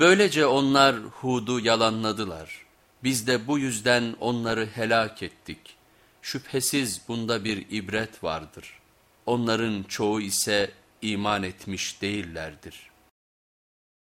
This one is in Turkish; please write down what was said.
Böylece onlar Hud'u yalanladılar. Biz de bu yüzden onları helak ettik. Şüphesiz bunda bir ibret vardır. Onların çoğu ise iman etmiş değillerdir.